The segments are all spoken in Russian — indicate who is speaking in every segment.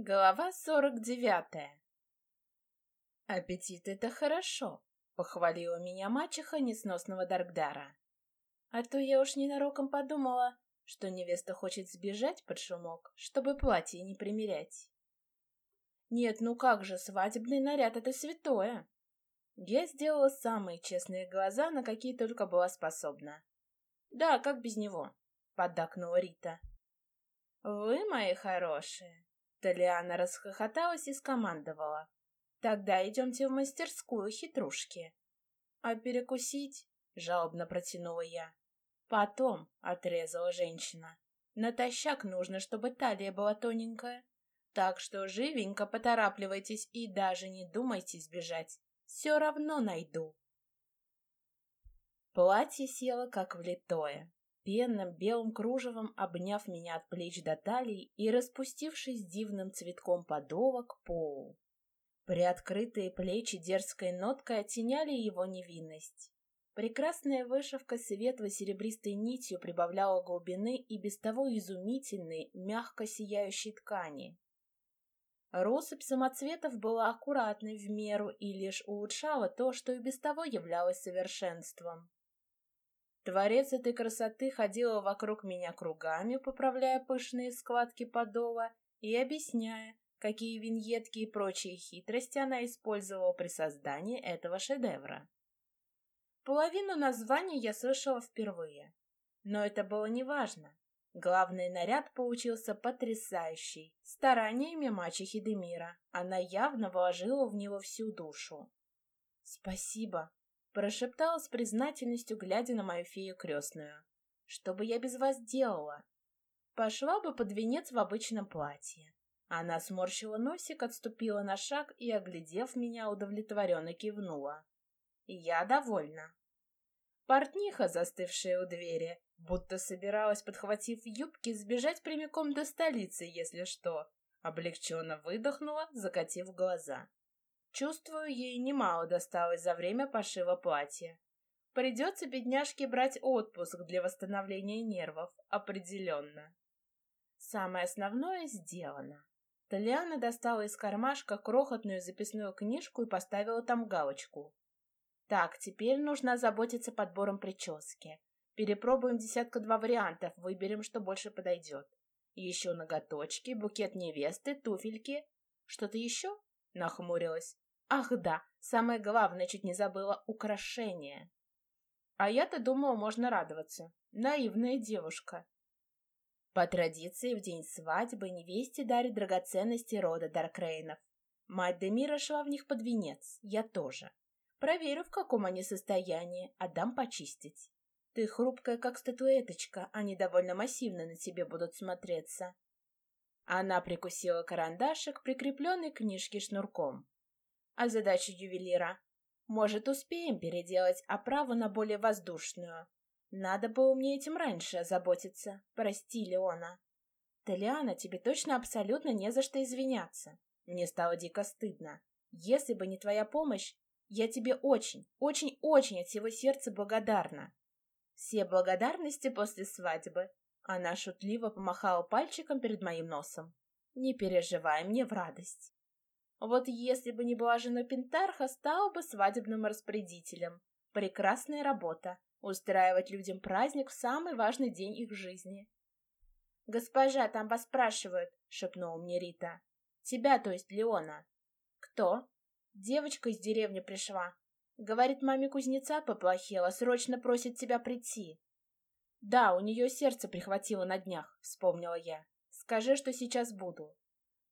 Speaker 1: Глава сорок девятая. «Аппетит — это хорошо», — похвалила меня мачеха несносного Даргдара. А то я уж ненароком подумала, что невеста хочет сбежать под шумок, чтобы платье не примерять. Нет, ну как же, свадебный наряд — это святое. Я сделала самые честные глаза, на какие только была способна. «Да, как без него?» — поддакнула Рита. «Вы, мои хорошие, Талиана расхохоталась и скомандовала. «Тогда идемте в мастерскую хитрушки». «А перекусить?» — жалобно протянула я. «Потом», — отрезала женщина. «Натощак нужно, чтобы талия была тоненькая. Так что живенько поторапливайтесь и даже не думайте сбежать. Все равно найду». Платье село как влитое пенным белым кружевом обняв меня от плеч до талии и распустившись дивным цветком подова к полу. Приоткрытые плечи дерзкой ноткой оттеняли его невинность. Прекрасная вышивка светло-серебристой нитью прибавляла глубины и без того изумительной, мягко сияющей ткани. Россыпь самоцветов была аккуратной в меру и лишь улучшала то, что и без того являлось совершенством. Творец этой красоты ходила вокруг меня кругами, поправляя пышные складки подола и объясняя, какие виньетки и прочие хитрости она использовала при создании этого шедевра. Половину названия я слышала впервые, но это было неважно. Главный наряд получился потрясающий. Стараниями мачехи Демира она явно вложила в него всю душу. «Спасибо», Прошептала с признательностью, глядя на мою фею крестную. «Что бы я без вас делала?» «Пошла бы под венец в обычном платье». Она сморщила носик, отступила на шаг и, оглядев меня, удовлетворенно кивнула. «Я довольна». Портниха, застывшая у двери, будто собиралась, подхватив юбки, сбежать прямиком до столицы, если что, облегченно выдохнула, закатив глаза. Чувствую, ей немало досталось за время пошива платья. Придется бедняжке брать отпуск для восстановления нервов, определенно. Самое основное сделано. Талиана достала из кармашка крохотную записную книжку и поставила там галочку. Так, теперь нужно заботиться подбором прически. Перепробуем десятка-два вариантов, выберем, что больше подойдет. Еще ноготочки, букет невесты, туфельки. Что-то еще? Нахмурилась. Ах да, самое главное, чуть не забыла, украшение. А я-то думала, можно радоваться. Наивная девушка. По традиции, в день свадьбы невесте дарят драгоценности рода Даркрейнов. Мать Демира шла в них под венец, я тоже. Проверю, в каком они состоянии, отдам почистить. Ты хрупкая, как статуэточка, они довольно массивно на тебе будут смотреться. Она прикусила карандашик, прикрепленный к книжке шнурком. А задача ювелира? Может, успеем переделать оправу на более воздушную? Надо было мне этим раньше озаботиться. Прости, Леона. Талиана, тебе точно абсолютно не за что извиняться. Мне стало дико стыдно. Если бы не твоя помощь, я тебе очень, очень-очень от всего сердца благодарна. Все благодарности после свадьбы. Она шутливо помахала пальчиком перед моим носом. Не переживай, мне в радость. Вот если бы не была жена Пентарха, стала бы свадебным распорядителем. Прекрасная работа — устраивать людям праздник в самый важный день их жизни. «Госпожа, там вас спрашивают», — шепнула мне Рита. «Тебя, то есть Леона». «Кто?» «Девочка из деревни пришла. Говорит, маме кузнеца поплохело, срочно просит тебя прийти». «Да, у нее сердце прихватило на днях», — вспомнила я. «Скажи, что сейчас буду».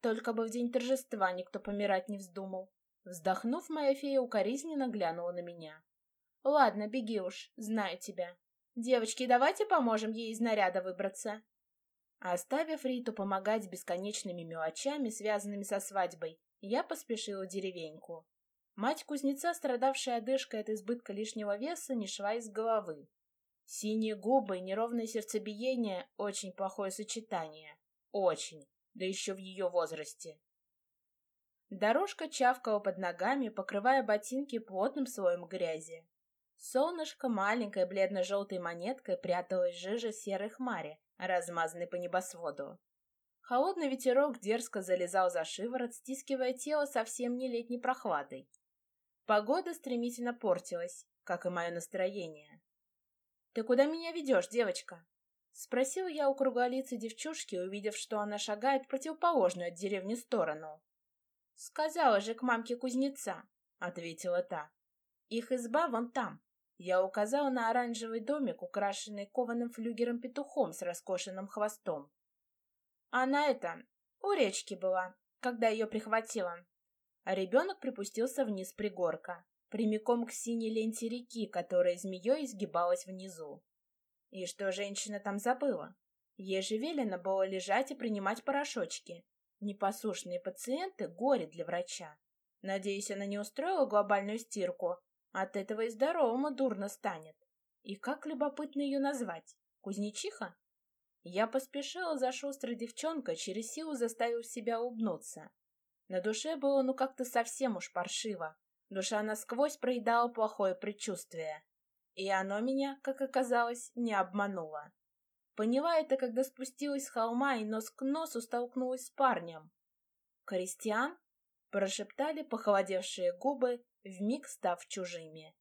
Speaker 1: Только бы в день торжества никто помирать не вздумал. Вздохнув, моя фея укоризненно глянула на меня. «Ладно, беги уж, знаю тебя. Девочки, давайте поможем ей из наряда выбраться». Оставив Риту помогать бесконечными мелочами, связанными со свадьбой, я поспешила в деревеньку. Мать кузнеца, страдавшая одышкой от избытка лишнего веса, не шла из головы. Синие губы и неровное сердцебиение — очень плохое сочетание. Очень, да еще в ее возрасте. Дорожка чавкала под ногами, покрывая ботинки плотным слоем грязи. Солнышко маленькой бледно-желтой монеткой пряталось в жиже серой хмари, размазанной по небосводу. Холодный ветерок дерзко залезал за шиворот, стискивая тело совсем не летней прохладой. Погода стремительно портилась, как и мое настроение. «Ты куда меня ведешь, девочка?» Спросил я у круглолицей девчушки, увидев, что она шагает в противоположную от деревни сторону. «Сказала же к мамке кузнеца», — ответила та. «Их изба вон там». Я указала на оранжевый домик, украшенный кованым флюгером-петухом с раскошенным хвостом. Она это, у речки была, когда ее прихватила. А ребенок припустился вниз пригорка, прямиком к синей ленте реки, которая змеей изгибалась внизу. И что женщина там забыла? Ей же велено было лежать и принимать порошочки. Непослушные пациенты — горе для врача. Надеюсь, она не устроила глобальную стирку. От этого и здоровому дурно станет. И как любопытно ее назвать? Кузнечиха? Я поспешила за шустрой девчонкой, через силу заставив себя улыбнуться. На душе было ну как-то совсем уж паршиво. Душа насквозь проедала плохое предчувствие. И оно меня, как оказалось, не обмануло. Поняла это, когда спустилась с холма и нос к носу столкнулась с парнем. «Кристиан?» — прошептали похолодевшие губы, вмиг став чужими.